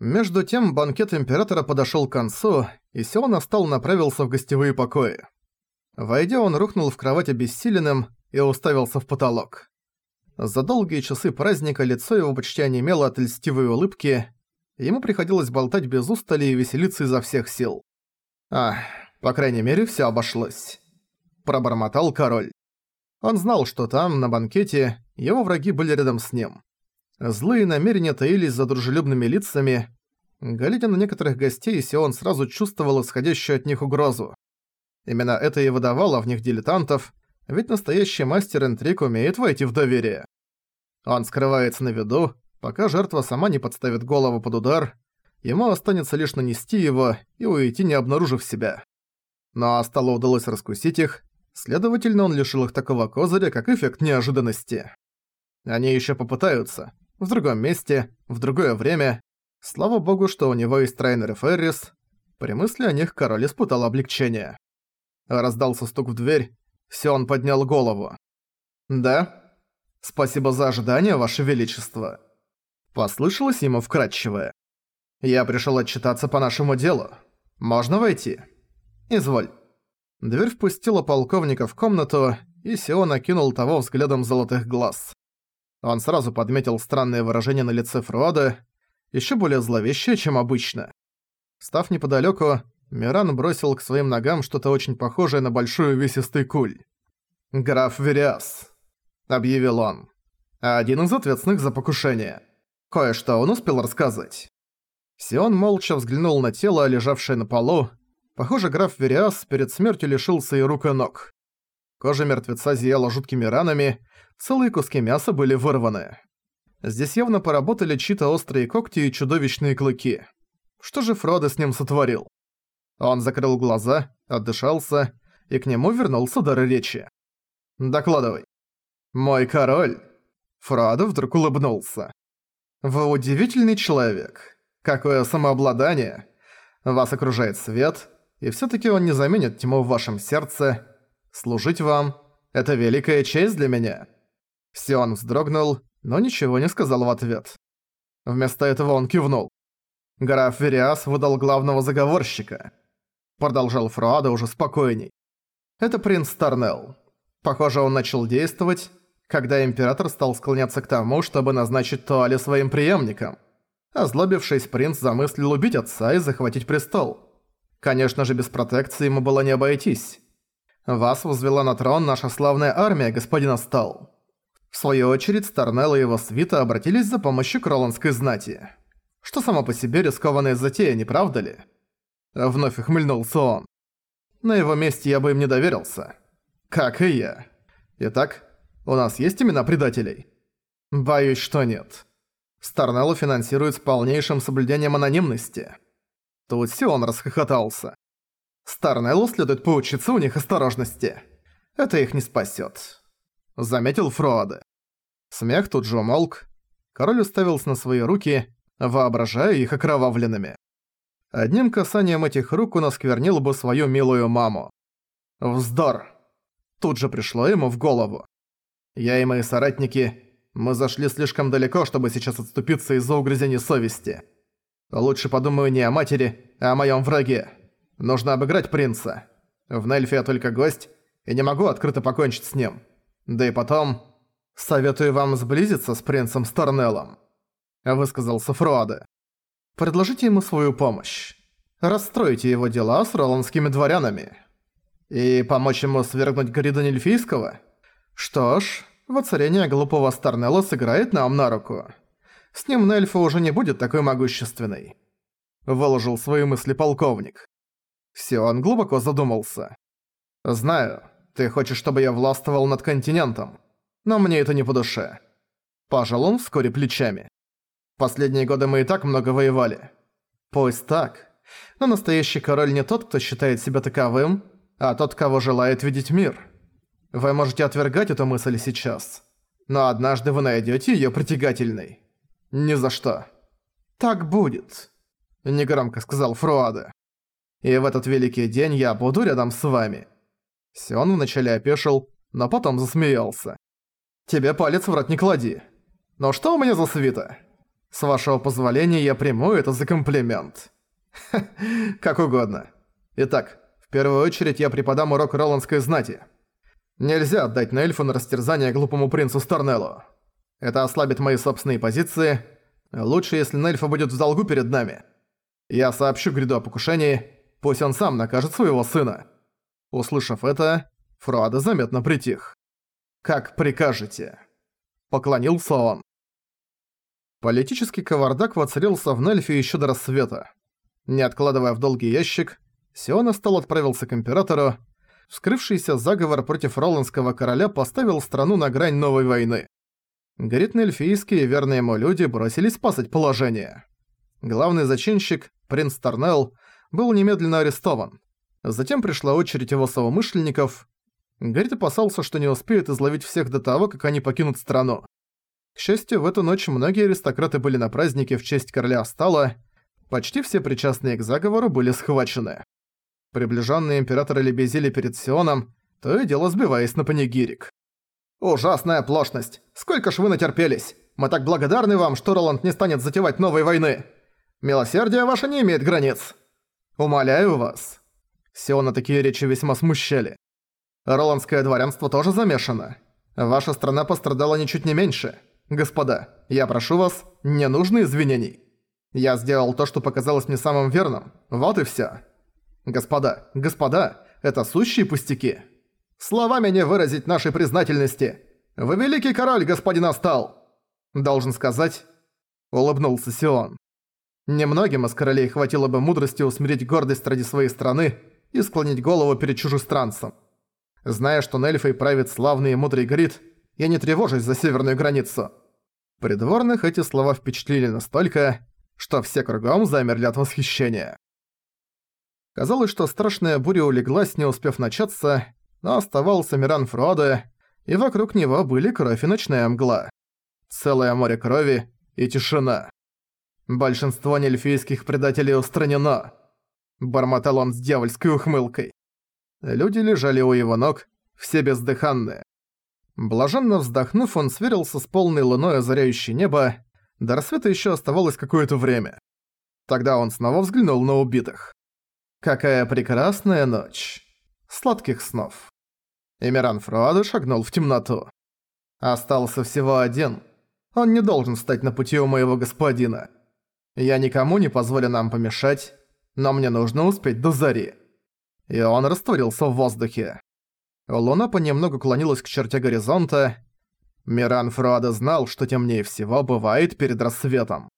Между тем банкет Императора подошёл к концу, и Сион встал направился в гостевые покои. Войдя, он рухнул в кровать обессиленным и уставился в потолок. За долгие часы праздника лицо его почти онемело от льстивой улыбки, ему приходилось болтать без устали и веселиться изо всех сил. «Ах, по крайней мере, всё обошлось», – пробормотал король. Он знал, что там, на банкете, его враги были рядом с ним. Злые намерения таились за дружелюбными лицами. Глядя на некоторых гостей, Сион сразу чувствовал исходящую от них угрозу. Именно это и выдавало в них дилетантов, ведь настоящий мастер интриг умеет войти в доверие. Он скрывается на виду, пока жертва сама не подставит голову под удар, ему останется лишь нанести его и уйти, не обнаружив себя. Но Асталу удалось раскусить их, следовательно, он лишил их такого козыря, как эффект неожиданности. Они еще попытаются, в другом месте, в другое время. Слава богу, что у него есть Трайнер и Феррис. При мысли о них король испытал облегчение. Раздался стук в дверь. Сион поднял голову. «Да? Спасибо за ожидание, Ваше Величество». Послышалось ему вкратчивое. «Я пришел отчитаться по нашему делу. Можно войти?» «Изволь». Дверь впустила полковника в комнату, и Сион окинул того взглядом золотых глаз. Он сразу подметил странное выражение на лице Фруада, еще более зловещее, чем обычно. Став неподалеку, Миран бросил к своим ногам что-то очень похожее на большую весистый куль. «Граф Вериас», — объявил он. «Один из ответственных за покушение. Кое-что он успел рассказать». Сион молча взглянул на тело, лежавшее на полу. Похоже, граф Вериас перед смертью лишился и рук и ног. Кожа мертвеца зияла жуткими ранами, целые куски мяса были вырваны. Здесь явно поработали чьи-то острые когти и чудовищные клыки. Что же Фродо с ним сотворил? Он закрыл глаза, отдышался, и к нему вернулся дар речи. «Докладывай». «Мой король!» Фродо вдруг улыбнулся. «Вы удивительный человек. Какое самообладание. Вас окружает свет, и всё-таки он не заменит тьму в вашем сердце, Служить вам – это великая честь для меня». Сион вздрогнул, но ничего не сказал в ответ. Вместо этого он кивнул. «Граф Вериас выдал главного заговорщика», – продолжал Фруада уже спокойней. «Это принц Тарнелл. Похоже, он начал действовать, когда император стал склоняться к тому, чтобы назначить Туали своим преемником. Озлобившись, принц замыслил убить отца и захватить престол. Конечно же, без протекции ему было не обойтись. Вас возвела на трон наша славная армия, господин Астал. В свою очередь, Старнелл и его свита обратились за помощью к роландской знати. Что само по себе рискованная затея, не правда ли? Вновь ухмыльнулся он. На его месте я бы им не доверился. Как и я. Итак, у нас есть имена предателей? Боюсь, что нет. Старнеллу финансируют с полнейшим соблюдением анонимности. Тут Сион расхохотался. Старнеллу следует поучиться у них осторожности. Это их не спасет. Заметил Фроаде. Смех тут же умолк. Король уставился на свои руки, воображая их окровавленными. Одним касанием этих рук он осквернил бы свою милую маму. Вздор. Тут же пришло ему в голову. Я и мои соратники, мы зашли слишком далеко, чтобы сейчас отступиться из-за угрызений совести. Лучше подумаю не о матери, а о моем враге. Нужно обыграть принца. В Нельфе я только гость, и не могу открыто покончить с ним. Да и потом... Советую вам сблизиться с принцем Старнеллом», — высказался Фруаде. «Предложите ему свою помощь. Расстройте его дела с роландскими дворянами. И помочь ему свергнуть Горида Нельфийского? Что ж, воцарение глупого Старнелла сыграет нам на руку. С ним Нельфа уже не будет такой могущественной». Выложил свои мысли полковник. Сион глубоко задумался. «Знаю, ты хочешь, чтобы я властвовал над континентом, но мне это не по душе». Пожал он вскоре плечами. «Последние годы мы и так много воевали». «Пусть так, но настоящий король не тот, кто считает себя таковым, а тот, кого желает видеть мир. Вы можете отвергать эту мысль сейчас, но однажды вы найдете ее притягательной. Ни за что». «Так будет», — негромко сказал Фруаде. И в этот великий день я буду рядом с вами». Сион вначале опешил, но потом засмеялся. «Тебе палец в рот не клади. Но что у меня за свита? С вашего позволения я приму это за комплимент. как угодно. Итак, в первую очередь я преподам урок роландской знати. Нельзя отдать Нельфу на растерзание глупому принцу Старнеллу. Это ослабит мои собственные позиции. Лучше, если Нельфа будет в долгу перед нами. Я сообщу Гриду о покушении, пусть он сам накажет своего сына. Услышав это, Фруада заметно притих. «Как прикажете?» Поклонился он. Политический кавардак воцарился в Нельфе еще до рассвета. Не откладывая в долгий ящик, Сиона стал отправился к императору. Вскрывшийся заговор против Роландского короля поставил страну на грань новой войны. Горитно-эльфийские верные ему люди бросились спасать положение. Главный зачинщик, принц Тарнелл, был немедленно арестован. Затем пришла очередь его совомышленников. Горит опасался, что не успеет изловить всех до того, как они покинут страну. К счастью, в эту ночь многие аристократы были на празднике в честь короля Астала, почти все причастные к заговору были схвачены. Приближенные императоры лебезили перед Сионом, то и дело сбиваясь на панигирик. «Ужасная оплошность! Сколько ж вы натерпелись! Мы так благодарны вам, что Роланд не станет затевать новой войны! Милосердие ваше не имеет границ! Умоляю вас!» Сиона такие речи весьма смущали. «Роландское дворянство тоже замешано. Ваша страна пострадала ничуть не меньше. Господа, я прошу вас, не нужно извинений. Я сделал то, что показалось мне самым верным. Вот и всё. Господа, господа, это сущие пустяки!» Словами не выразить нашей признательности. Вы великий король, господин Астал!» Должен сказать, улыбнулся Сион. Немногим из королей хватило бы мудрости усмирить гордость ради своей страны и склонить голову перед чужестранцем. Зная, что Нельфой правит славный и мудрый Грит, я не тревожусь за северную границу. Придворных эти слова впечатлили настолько, что все кругом замерли от восхищения. Казалось, что страшная буря улеглась, не успев начаться, но оставался Миран Фродо, и вокруг него были кровь и ночная мгла. Целое море крови и тишина. Большинство нельфийских предателей устранено. Бормотал он с дьявольской ухмылкой. Люди лежали у его ног, все бездыханные. Блаженно вздохнув, он сверился с полной луной озаряющей небо. До рассвета еще оставалось какое-то время. Тогда он снова взглянул на убитых. «Какая прекрасная ночь!» Сладких снов. Эмиран Фруаду шагнул в темноту. Остался всего один. Он не должен стать на пути у моего господина. Я никому не позволю нам помешать, но мне нужно успеть до зари. И он растворился в воздухе. Луна понемногу клонилась к черте горизонта. Миран Фруада знал, что темнее всего бывает перед рассветом.